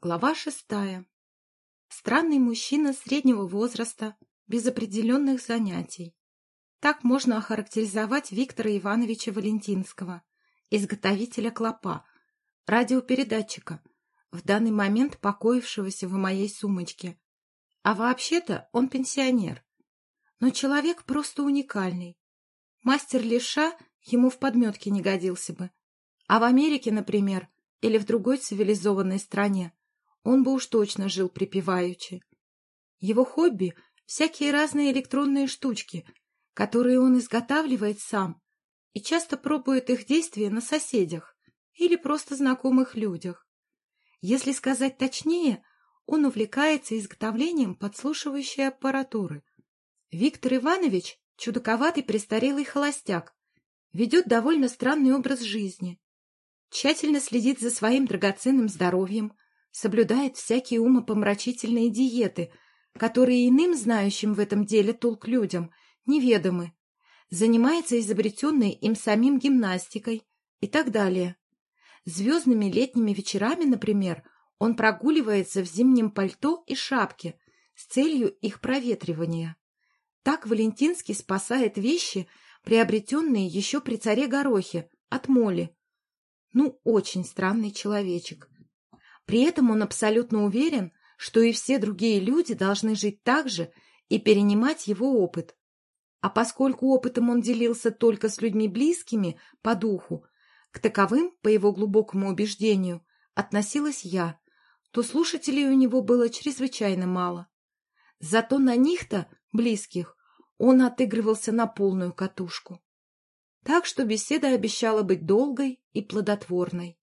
Глава шестая. Странный мужчина среднего возраста, без определенных занятий. Так можно охарактеризовать Виктора Ивановича Валентинского, изготовителя клопа, радиопередатчика, в данный момент покоившегося в моей сумочке. А вообще-то он пенсионер. Но человек просто уникальный. Мастер леша ему в подметке не годился бы. А в Америке, например, или в другой цивилизованной стране, он бы уж точно жил припеваючи. Его хобби — всякие разные электронные штучки, которые он изготавливает сам и часто пробует их действия на соседях или просто знакомых людях. Если сказать точнее, он увлекается изготовлением подслушивающей аппаратуры. Виктор Иванович — чудаковатый престарелый холостяк, ведет довольно странный образ жизни, тщательно следит за своим драгоценным здоровьем, соблюдает всякие умопомрачительные диеты, которые иным знающим в этом деле толк людям неведомы, занимается изобретенной им самим гимнастикой и так далее. Звездными летними вечерами, например, он прогуливается в зимнем пальто и шапке с целью их проветривания. Так Валентинский спасает вещи, приобретенные еще при царе Горохе, от моли. Ну, очень странный человечек. При этом он абсолютно уверен, что и все другие люди должны жить так же и перенимать его опыт. А поскольку опытом он делился только с людьми близкими по духу, к таковым, по его глубокому убеждению, относилась я, то слушателей у него было чрезвычайно мало. Зато на них-то, близких, он отыгрывался на полную катушку. Так что беседа обещала быть долгой и плодотворной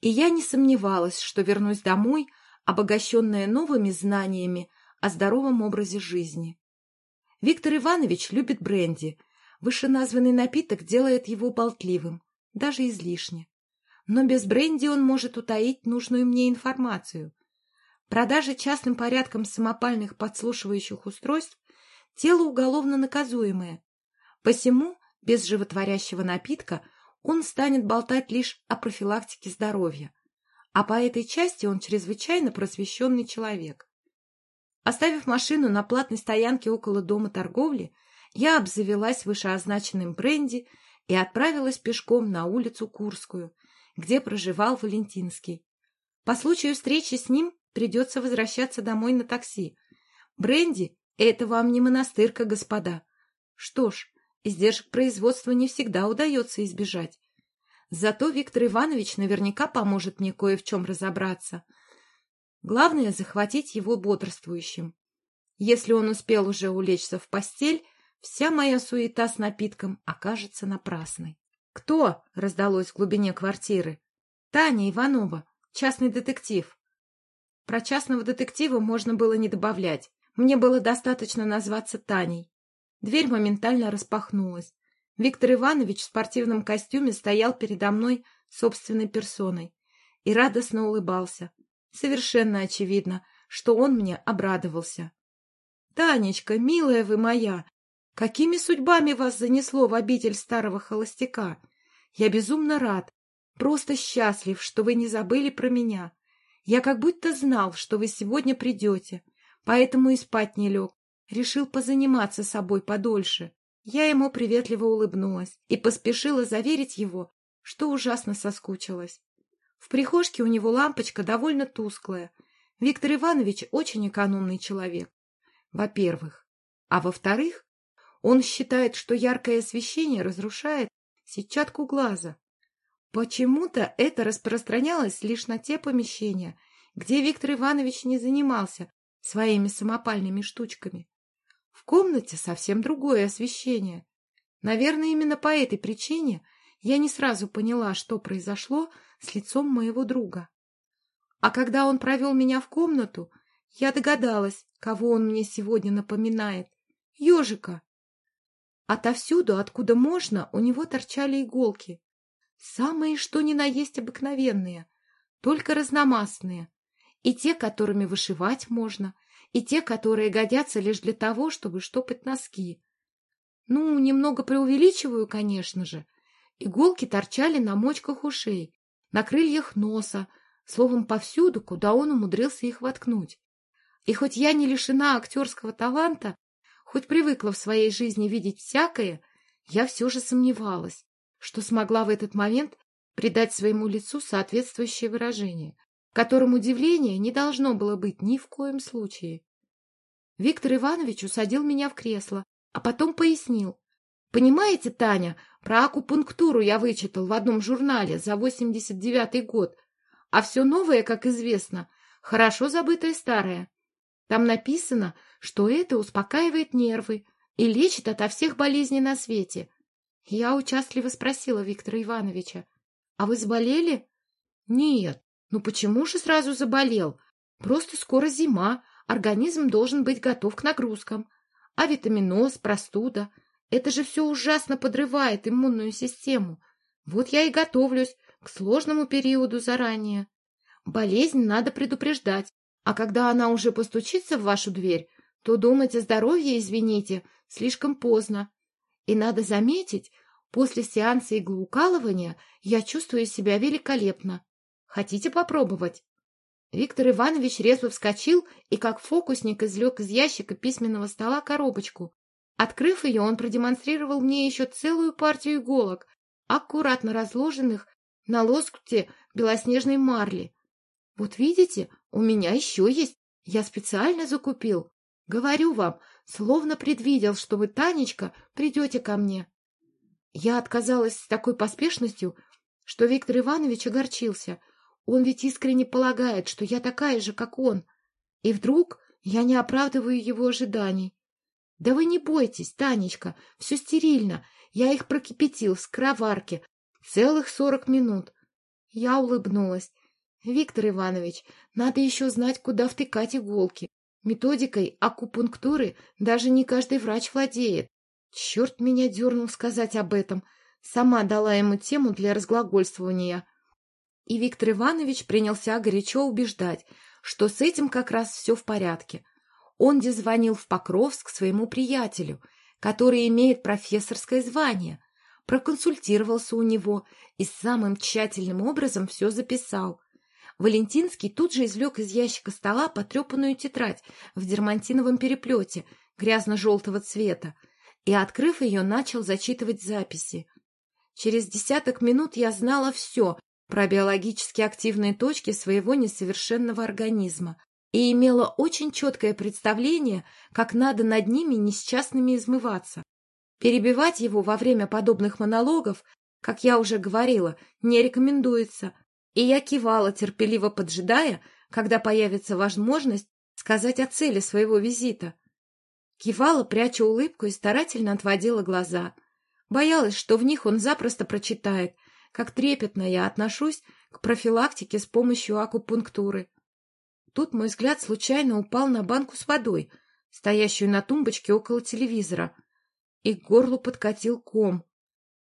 и я не сомневалась, что вернусь домой, обогащенная новыми знаниями о здоровом образе жизни. Виктор Иванович любит бренди. Вышеназванный напиток делает его болтливым, даже излишне. Но без бренди он может утаить нужную мне информацию. Продажа частным порядком самопальных подслушивающих устройств – тело уголовно наказуемое. Посему без животворящего напитка – он станет болтать лишь о профилактике здоровья, а по этой части он чрезвычайно просвещенный человек. Оставив машину на платной стоянке около дома торговли, я обзавелась вышеозначенным бренди и отправилась пешком на улицу Курскую, где проживал Валентинский. По случаю встречи с ним придется возвращаться домой на такси. Бренди — это вам не монастырка, господа. Что ж, Издержек производства не всегда удается избежать. Зато Виктор Иванович наверняка поможет мне кое в чем разобраться. Главное — захватить его бодрствующим. Если он успел уже улечься в постель, вся моя суета с напитком окажется напрасной. «Кто?» — раздалось в глубине квартиры. «Таня Иванова, частный детектив». Про частного детектива можно было не добавлять. Мне было достаточно назваться Таней. Дверь моментально распахнулась. Виктор Иванович в спортивном костюме стоял передо мной собственной персоной и радостно улыбался. Совершенно очевидно, что он мне обрадовался. — Танечка, милая вы моя, какими судьбами вас занесло в обитель старого холостяка? Я безумно рад, просто счастлив, что вы не забыли про меня. Я как будто знал, что вы сегодня придете, поэтому и спать не лег решил позаниматься собой подольше. Я ему приветливо улыбнулась и поспешила заверить его, что ужасно соскучилась. В прихожке у него лампочка довольно тусклая. Виктор Иванович очень экономный человек. Во-первых. А во-вторых, он считает, что яркое освещение разрушает сетчатку глаза. Почему-то это распространялось лишь на те помещения, где Виктор Иванович не занимался своими самопальными штучками. В комнате совсем другое освещение. Наверное, именно по этой причине я не сразу поняла, что произошло с лицом моего друга. А когда он провел меня в комнату, я догадалась, кого он мне сегодня напоминает. Ежика. Отовсюду, откуда можно, у него торчали иголки. Самые что ни на есть обыкновенные, только разномастные. И те, которыми вышивать можно, и те, которые годятся лишь для того, чтобы штопать носки. Ну, немного преувеличиваю, конечно же. Иголки торчали на мочках ушей, на крыльях носа, словом, повсюду, куда он умудрился их воткнуть. И хоть я не лишена актерского таланта, хоть привыкла в своей жизни видеть всякое, я все же сомневалась, что смогла в этот момент придать своему лицу соответствующее выражение, которым удивление не должно было быть ни в коем случае. Виктор Иванович усадил меня в кресло, а потом пояснил. «Понимаете, Таня, про акупунктуру я вычитал в одном журнале за 89-й год, а все новое, как известно, хорошо забытое старое. Там написано, что это успокаивает нервы и лечит ото всех болезней на свете. Я участливо спросила Виктора Ивановича, «А вы заболели?» «Нет. Ну почему же сразу заболел? Просто скоро зима, организм должен быть готов к нагрузкам. А витаминоз, простуда — это же все ужасно подрывает иммунную систему. Вот я и готовлюсь к сложному периоду заранее. Болезнь надо предупреждать, а когда она уже постучится в вашу дверь, то думать о здоровье, извините, слишком поздно. И надо заметить, после сеанса иглоукалывания я чувствую себя великолепно. Хотите попробовать? Виктор Иванович резво вскочил и, как фокусник, извлек из ящика письменного стола коробочку. Открыв ее, он продемонстрировал мне еще целую партию иголок, аккуратно разложенных на лоскуте белоснежной марли. Вот видите, у меня еще есть. Я специально закупил. Говорю вам, словно предвидел, что вы, Танечка, придете ко мне. Я отказалась с такой поспешностью, что Виктор Иванович огорчился. Он ведь искренне полагает, что я такая же, как он. И вдруг я не оправдываю его ожиданий. Да вы не бойтесь, Танечка, все стерильно. Я их прокипятил в скороварке целых сорок минут. Я улыбнулась. Виктор Иванович, надо еще знать, куда втыкать иголки. Методикой акупунктуры даже не каждый врач владеет. Черт меня дернул сказать об этом. Сама дала ему тему для разглагольствования. И Виктор Иванович принялся горячо убеждать, что с этим как раз все в порядке. Он звонил в Покровск своему приятелю, который имеет профессорское звание, проконсультировался у него и самым тщательным образом все записал. Валентинский тут же извлек из ящика стола потрепанную тетрадь в дермантиновом переплете грязно-желтого цвета и, открыв ее, начал зачитывать записи. Через десяток минут я знала все про биологически активные точки своего несовершенного организма и имела очень четкое представление, как надо над ними несчастными измываться. Перебивать его во время подобных монологов, как я уже говорила, не рекомендуется, и я кивала, терпеливо поджидая, когда появится возможность сказать о цели своего визита. Кивала, пряча улыбку и старательно отводила глаза. Боялась, что в них он запросто прочитает, как трепетно я отношусь к профилактике с помощью акупунктуры. Тут мой взгляд случайно упал на банку с водой, стоящую на тумбочке около телевизора, и к горлу подкатил ком.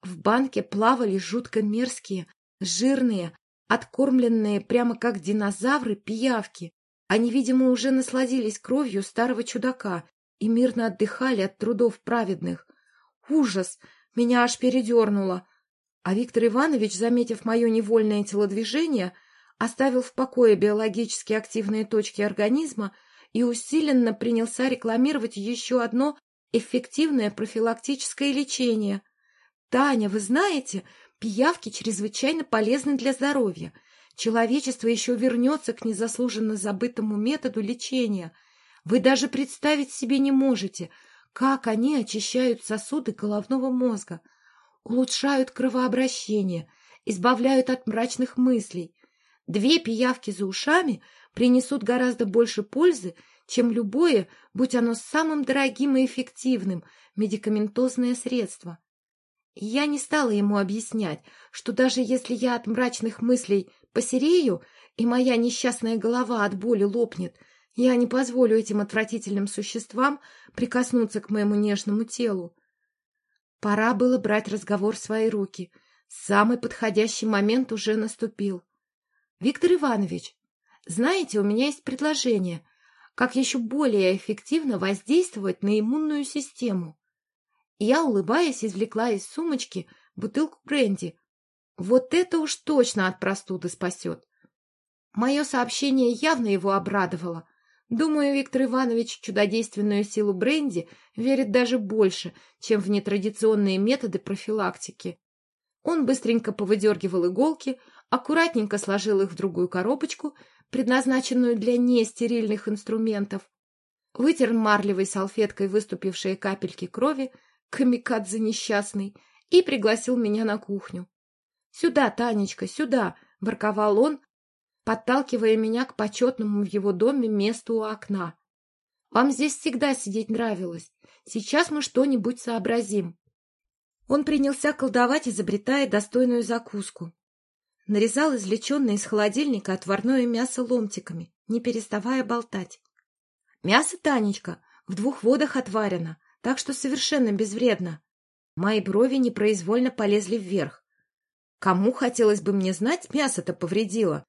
В банке плавали жутко мерзкие, жирные, откормленные прямо как динозавры пиявки. Они, видимо, уже насладились кровью старого чудака и мирно отдыхали от трудов праведных. Ужас! Меня аж передернуло. А Виктор Иванович, заметив мое невольное телодвижение, оставил в покое биологически активные точки организма и усиленно принялся рекламировать еще одно эффективное профилактическое лечение. «Таня, вы знаете, Пиявки чрезвычайно полезны для здоровья. Человечество еще вернется к незаслуженно забытому методу лечения. Вы даже представить себе не можете, как они очищают сосуды головного мозга, улучшают кровообращение, избавляют от мрачных мыслей. Две пиявки за ушами принесут гораздо больше пользы, чем любое, будь оно самым дорогим и эффективным, медикаментозное средство. Я не стала ему объяснять, что даже если я от мрачных мыслей посерею, и моя несчастная голова от боли лопнет, я не позволю этим отвратительным существам прикоснуться к моему нежному телу. Пора было брать разговор в свои руки. Самый подходящий момент уже наступил. — Виктор Иванович, знаете, у меня есть предложение, как еще более эффективно воздействовать на иммунную систему. Я, улыбаясь, извлекла из сумочки бутылку бренди. Вот это уж точно от простуды спасет. Мое сообщение явно его обрадовало. Думаю, Виктор Иванович чудодейственную силу бренди верит даже больше, чем в нетрадиционные методы профилактики. Он быстренько повыдергивал иголки, аккуратненько сложил их в другую коробочку, предназначенную для нестерильных инструментов, вытер марлевой салфеткой выступившие капельки крови, камикадзе несчастный, и пригласил меня на кухню. «Сюда, Танечка, сюда!» — ворковал он, подталкивая меня к почетному в его доме месту у окна. «Вам здесь всегда сидеть нравилось. Сейчас мы что-нибудь сообразим». Он принялся колдовать, изобретая достойную закуску. Нарезал извлеченное из холодильника отварное мясо ломтиками, не переставая болтать. «Мясо, Танечка, в двух водах отварено, так что совершенно безвредно». Мои брови непроизвольно полезли вверх. Кому, хотелось бы мне знать, мясо-то повредило?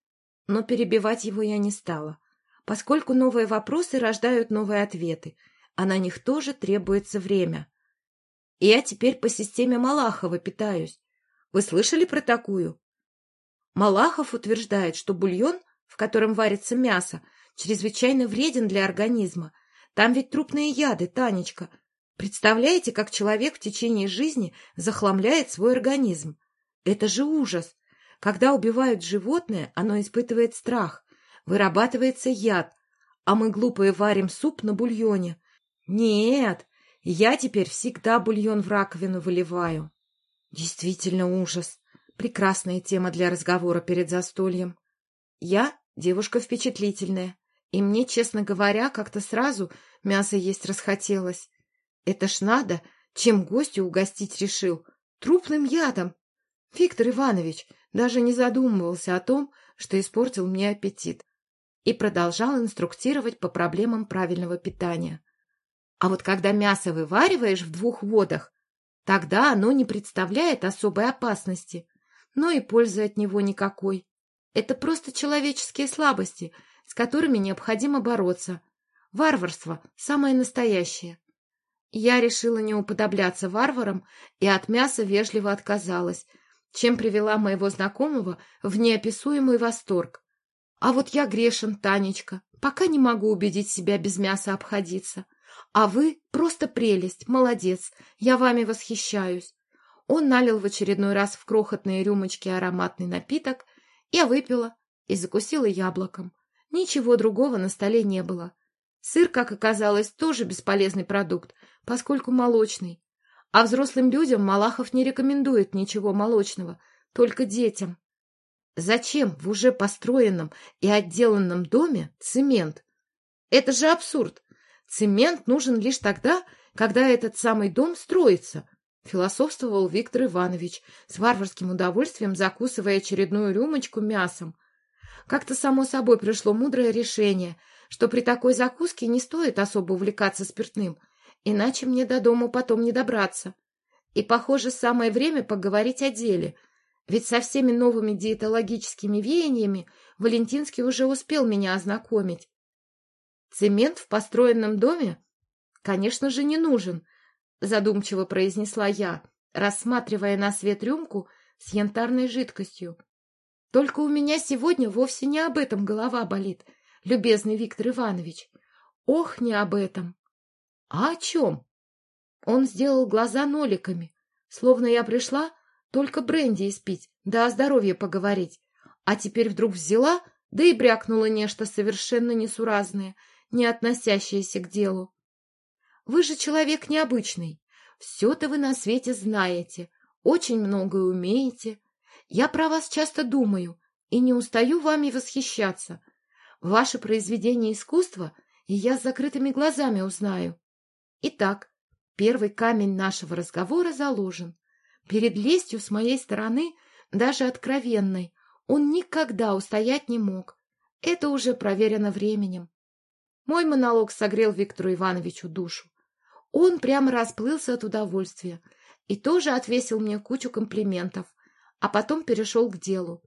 Но перебивать его я не стала, поскольку новые вопросы рождают новые ответы, а на них тоже требуется время. И я теперь по системе Малахова питаюсь. Вы слышали про такую? Малахов утверждает, что бульон, в котором варится мясо, чрезвычайно вреден для организма. Там ведь трупные яды, Танечка. Представляете, как человек в течение жизни захламляет свой организм? Это же ужас! Когда убивают животное, оно испытывает страх, вырабатывается яд, а мы глупые варим суп на бульоне. Нет, я теперь всегда бульон в раковину выливаю. Действительно ужас. Прекрасная тема для разговора перед застольем. Я девушка впечатлительная, и мне, честно говоря, как-то сразу мясо есть расхотелось. Это ж надо, чем гостю угостить решил. Трупным ядом. Виктор Иванович даже не задумывался о том, что испортил мне аппетит, и продолжал инструктировать по проблемам правильного питания. А вот когда мясо вывариваешь в двух водах, тогда оно не представляет особой опасности, но и пользы от него никакой. Это просто человеческие слабости, с которыми необходимо бороться. Варварство – самое настоящее. Я решила не уподобляться варварам и от мяса вежливо отказалась – чем привела моего знакомого в неописуемый восторг. А вот я грешен, Танечка, пока не могу убедить себя без мяса обходиться. А вы просто прелесть, молодец, я вами восхищаюсь. Он налил в очередной раз в крохотные рюмочки ароматный напиток, я выпила и закусила яблоком. Ничего другого на столе не было. Сыр, как оказалось, тоже бесполезный продукт, поскольку молочный. А взрослым людям Малахов не рекомендует ничего молочного, только детям. Зачем в уже построенном и отделанном доме цемент? Это же абсурд. Цемент нужен лишь тогда, когда этот самый дом строится, философствовал Виктор Иванович, с варварским удовольствием закусывая очередную рюмочку мясом. Как-то само собой пришло мудрое решение, что при такой закуске не стоит особо увлекаться спиртным — Иначе мне до дому потом не добраться. И, похоже, самое время поговорить о деле. Ведь со всеми новыми диетологическими веяниями Валентинский уже успел меня ознакомить. Цемент в построенном доме, конечно же, не нужен, задумчиво произнесла я, рассматривая на свет рюмку с янтарной жидкостью. Только у меня сегодня вовсе не об этом голова болит, любезный Виктор Иванович. Ох, не об этом. А о чем? Он сделал глаза ноликами, словно я пришла только бренди испить, да о здоровье поговорить. А теперь вдруг взяла, да и брякнула нечто совершенно несуразное, не относящееся к делу. Вы же человек необычный. Все-то вы на свете знаете, очень многое умеете. Я про вас часто думаю и не устаю вами восхищаться. Ваше произведение искусства и я с закрытыми глазами узнаю. Итак, первый камень нашего разговора заложен. Перед лестью с моей стороны, даже откровенной, он никогда устоять не мог. Это уже проверено временем. Мой монолог согрел Виктору Ивановичу душу. Он прямо расплылся от удовольствия и тоже отвесил мне кучу комплиментов, а потом перешел к делу.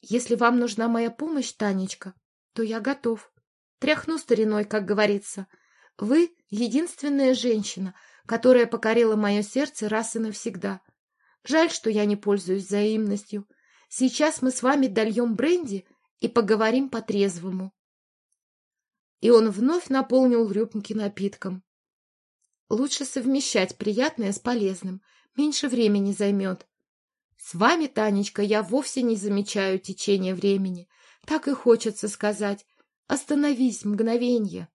Если вам нужна моя помощь, Танечка, то я готов. Тряхну стариной, как говорится — вы — единственная женщина, которая покорила мое сердце раз и навсегда. Жаль, что я не пользуюсь взаимностью. Сейчас мы с вами дольем бренди, и поговорим по-трезвому. И он вновь наполнил рюмки напитком. Лучше совмещать приятное с полезным, меньше времени займет. С вами, Танечка, я вовсе не замечаю течение времени. Так и хочется сказать. Остановись, мгновенье.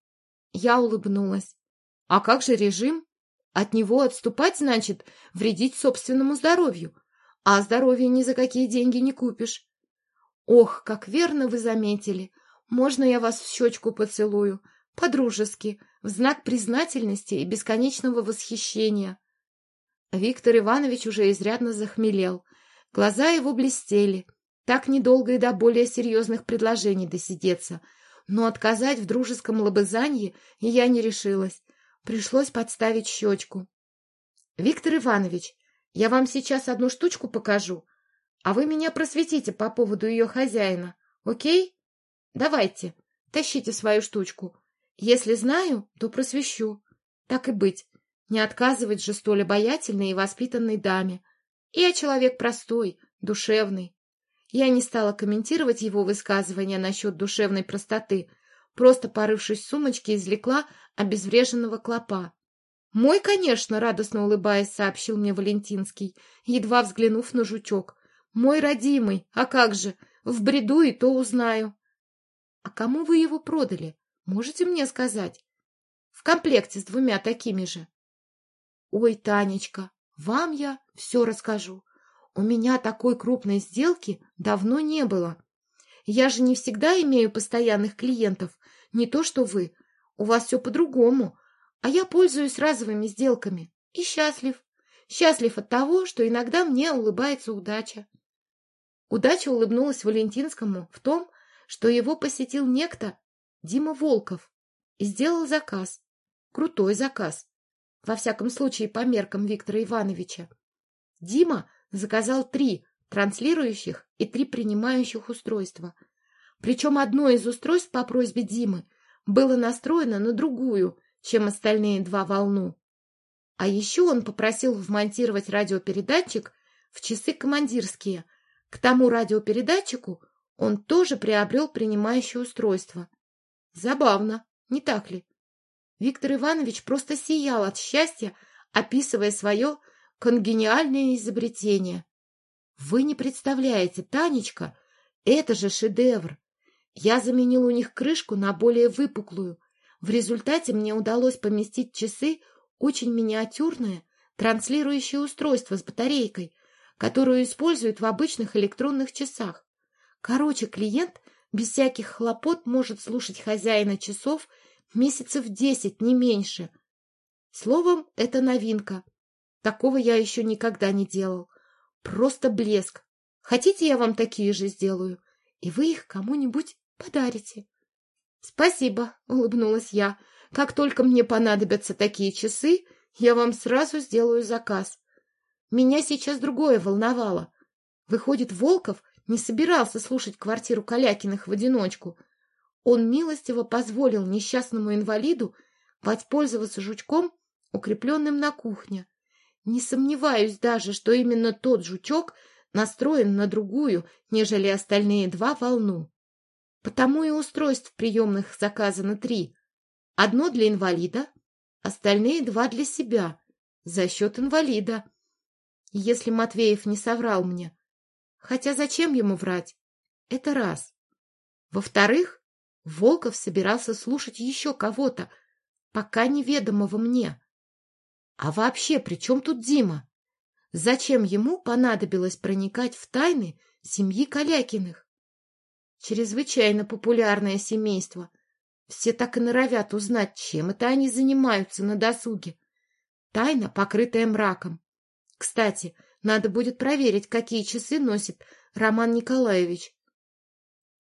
Я улыбнулась. А как же режим? От него отступать значит вредить собственному здоровью. А здоровье ни за какие деньги не купишь. Ох, как верно вы заметили. Можно я вас в щечку поцелую? По-дружески, в знак признательности и бесконечного восхищения. Виктор Иванович уже изрядно захмелел. Глаза его блестели. Так недолго и до более серьезных предложений досидеться. Но отказать в дружеском лобызанье я не решилась. Пришлось подставить щечку. — Виктор Иванович, я вам сейчас одну штучку покажу, а вы меня просветите по поводу ее хозяина, окей? Давайте, тащите свою штучку. Если знаю, то просвещу. Так и быть, не отказывать же столь обаятельной и воспитанной даме. Я человек простой, душевный. Я не стала комментировать его высказывания насчет душевной простоты, просто, порывшись в сумочке, извлекла обезвреженного клопа. «Мой, конечно», — радостно улыбаясь, сообщил мне Валентинский, едва взглянув на жучок. «Мой родимый, а как же, в бреду и то узнаю». «А кому вы его продали? Можете мне сказать?» «В комплекте с двумя такими же». «Ой, Танечка, вам я все расскажу. У меня такой крупной сделки давно не было. Я же не всегда имею постоянных клиентов, не то что вы. У вас все по-другому, а я пользуюсь разовыми сделками и счастлив. Счастлив от того, что иногда мне улыбается удача. Удача улыбнулась Валентинскому в том, что его посетил некто Дима Волков и сделал заказ. Крутой заказ во всяком случае по меркам Виктора Ивановича. Дима заказал три транслирующих и три принимающих устройства. Причем одно из устройств по просьбе Димы было настроено на другую, чем остальные два волну. А еще он попросил вмонтировать радиопередатчик в часы командирские. К тому радиопередатчику он тоже приобрел принимающее устройство. Забавно, не так ли? Виктор Иванович просто сиял от счастья, описывая свое конгениальное изобретение. Вы не представляете, Танечка, это же шедевр. Я заменил у них крышку на более выпуклую. В результате мне удалось поместить часы очень миниатюрное транслирующее устройство с батарейкой, которую используют в обычных электронных часах. Короче, клиент без всяких хлопот может слушать хозяина часов месяцев десять, не меньше. Словом, это новинка. Такого я еще никогда не делал. Просто блеск. Хотите, я вам такие же сделаю? И вы их кому-нибудь подарите. — Спасибо, — улыбнулась я. — Как только мне понадобятся такие часы, я вам сразу сделаю заказ. Меня сейчас другое волновало. Выходит, Волков не собирался слушать квартиру Калякиных в одиночку, он милостиво позволил несчастному инвалиду воспользоваться жучком, укрепленным на кухне. Не сомневаюсь даже, что именно тот жучок настроен на другую, нежели остальные два волну. Потому и устройств приемных заказано три. Одно для инвалида, остальные два для себя, за счет инвалида. Если Матвеев не соврал мне. Хотя зачем ему врать? Это раз. Во-вторых, Волков собирался слушать еще кого-то, пока неведомого мне. А вообще, при чем тут Дима? Зачем ему понадобилось проникать в тайны семьи Калякиных? Чрезвычайно популярное семейство. Все так и норовят узнать, чем это они занимаются на досуге. Тайна, покрытая мраком. Кстати, надо будет проверить, какие часы носит Роман Николаевич.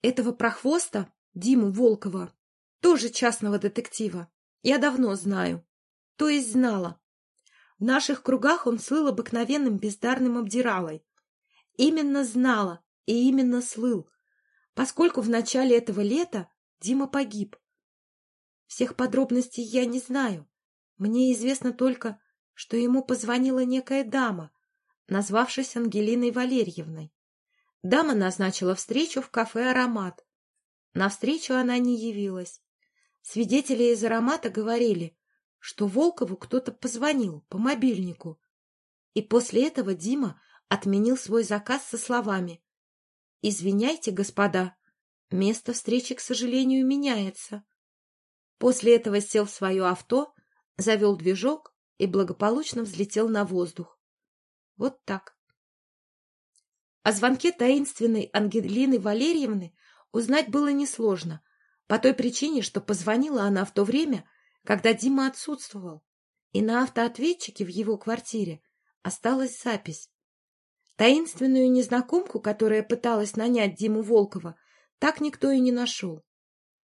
Этого прохвоста Диму Волкова, тоже частного детектива. Я давно знаю. То есть знала. В наших кругах он слыл обыкновенным бездарным обдиралой. Именно знала и именно слыл, поскольку в начале этого лета Дима погиб. Всех подробностей я не знаю. Мне известно только, что ему позвонила некая дама, назвавшись Ангелиной Валерьевной. Дама назначила встречу в кафе «Аромат», На встречу она не явилась. Свидетели из аромата говорили, что Волкову кто-то позвонил по мобильнику. И после этого Дима отменил свой заказ со словами «Извиняйте, господа, место встречи, к сожалению, меняется». После этого сел в свое авто, завел движок и благополучно взлетел на воздух. Вот так. О звонке таинственной Ангелины Валерьевны узнать было несложно, по той причине, что позвонила она в то время, когда Дима отсутствовал, и на автоответчике в его квартире осталась запись. Таинственную незнакомку, которая пыталась нанять Диму Волкова, так никто и не нашел.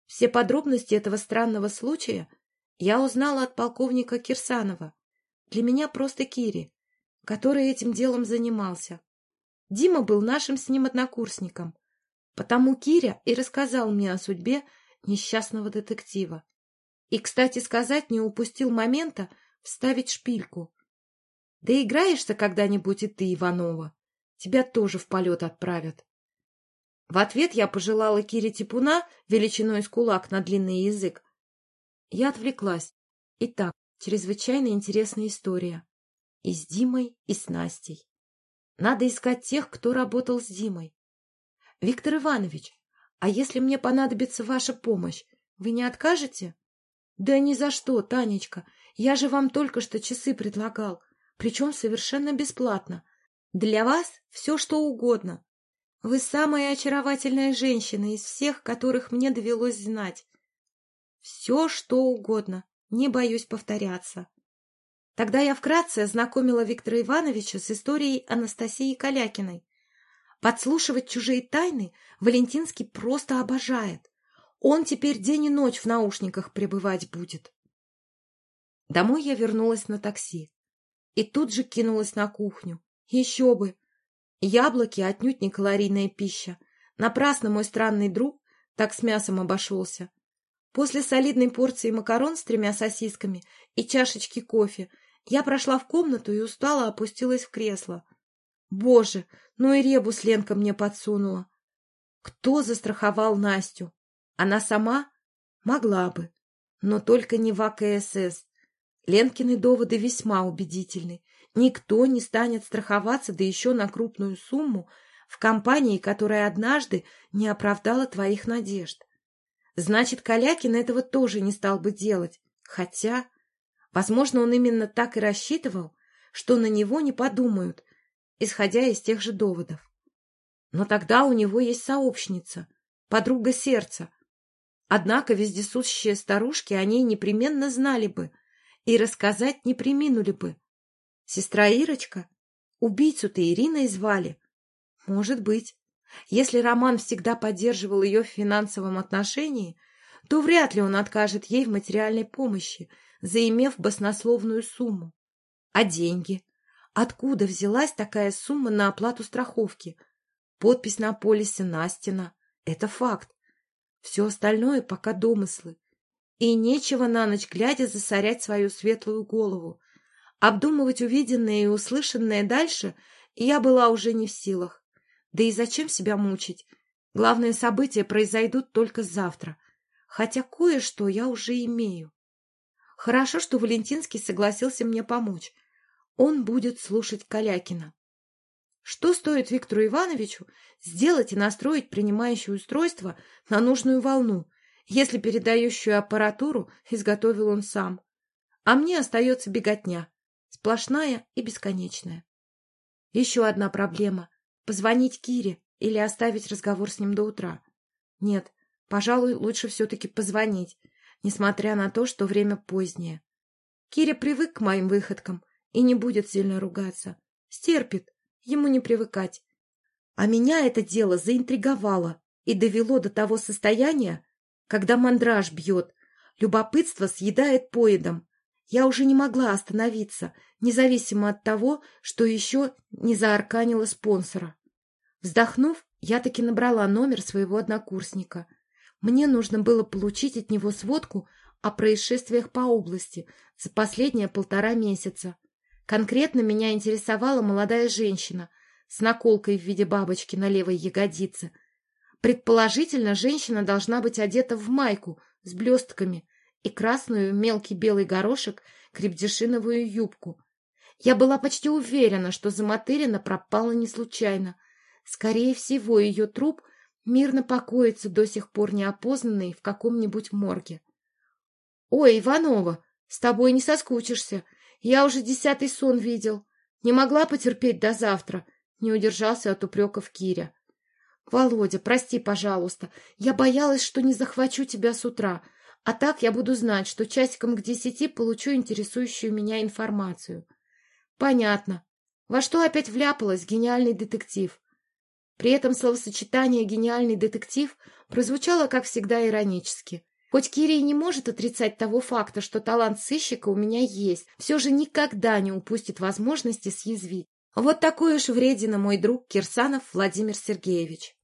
Все подробности этого странного случая я узнала от полковника Кирсанова, для меня просто Кири, который этим делом занимался. Дима был нашим с ним однокурсником, потому Киря и рассказал мне о судьбе несчастного детектива. И, кстати сказать, не упустил момента вставить шпильку. Да играешься когда-нибудь и ты, Иванова. Тебя тоже в полет отправят. В ответ я пожелала Кире Типуна величиной с кулак на длинный язык. Я отвлеклась. Итак, чрезвычайно интересная история. И с Димой, и с Настей. Надо искать тех, кто работал с Димой. Виктор Иванович, а если мне понадобится ваша помощь, вы не откажете? Да ни за что, Танечка. Я же вам только что часы предлагал, причем совершенно бесплатно. Для вас все что угодно. Вы самая очаровательная женщина из всех, которых мне довелось знать. Все что угодно, не боюсь повторяться. Тогда я вкратце ознакомила Виктора Ивановича с историей Анастасии Калякиной. Подслушивать чужие тайны Валентинский просто обожает. Он теперь день и ночь в наушниках пребывать будет. Домой я вернулась на такси и тут же кинулась на кухню. Еще бы! Яблоки отнюдь не калорийная пища. Напрасно мой странный друг так с мясом обошелся. После солидной порции макарон с тремя сосисками и чашечки кофе я прошла в комнату и устало опустилась в кресло. Боже, ну и ребус Ленка мне подсунула. Кто застраховал Настю? Она сама? Могла бы. Но только не в АКСС. Ленкины доводы весьма убедительны. Никто не станет страховаться, да еще на крупную сумму, в компании, которая однажды не оправдала твоих надежд. Значит, Калякин этого тоже не стал бы делать. Хотя, возможно, он именно так и рассчитывал, что на него не подумают, исходя из тех же доводов. Но тогда у него есть сообщница, подруга сердца. Однако вездесущие старушки о ней непременно знали бы и рассказать не приминули бы. Сестра Ирочка? Убийцу-то Ириной звали. Может быть. Если Роман всегда поддерживал ее в финансовом отношении, то вряд ли он откажет ей в материальной помощи, заимев баснословную сумму. А деньги? Откуда взялась такая сумма на оплату страховки? Подпись на полисе Настина. Это факт. Все остальное пока домыслы. И нечего на ночь глядя засорять свою светлую голову. Обдумывать увиденное и услышанное дальше я была уже не в силах. Да и зачем себя мучить? Главные события произойдут только завтра. Хотя кое-что я уже имею. Хорошо, что Валентинский согласился мне помочь. Он будет слушать Калякина. Что стоит Виктору Ивановичу сделать и настроить принимающее устройство на нужную волну, если передающую аппаратуру изготовил он сам? А мне остается беготня, сплошная и бесконечная. Еще одна проблема — позвонить Кире или оставить разговор с ним до утра. Нет, пожалуй, лучше все-таки позвонить, несмотря на то, что время позднее. Киря привык к моим выходкам и не будет сильно ругаться. Стерпит, ему не привыкать. А меня это дело заинтриговало и довело до того состояния, когда мандраж бьет, любопытство съедает поедом, я уже не могла остановиться, независимо от того, что еще не заарканила спонсора. Вздохнув, я таки набрала номер своего однокурсника. Мне нужно было получить от него сводку о происшествиях по области за последние полтора месяца. Конкретно меня интересовала молодая женщина с наколкой в виде бабочки на левой ягодице. Предположительно, женщина должна быть одета в майку с блестками и красную мелкий белый горошек крепдешиновую юбку. Я была почти уверена, что Заматырина пропала не случайно. Скорее всего, ее труп мирно покоится до сих пор неопознанный в каком-нибудь морге. — Ой, Иванова, с тобой не соскучишься. Я уже десятый сон видел. Не могла потерпеть до завтра. Не удержался от упреков Киря. — Володя, прости, пожалуйста. Я боялась, что не захвачу тебя с утра. А так я буду знать, что часиком к десяти получу интересующую меня информацию. — Понятно. Во что опять вляпалась гениальный детектив? При этом словосочетание «гениальный детектив» прозвучало, как всегда, иронически. Хоть Кири не может отрицать того факта, что талант сыщика у меня есть, все же никогда не упустит возможности съязвить. Вот такой уж вредина мой друг Кирсанов Владимир Сергеевич.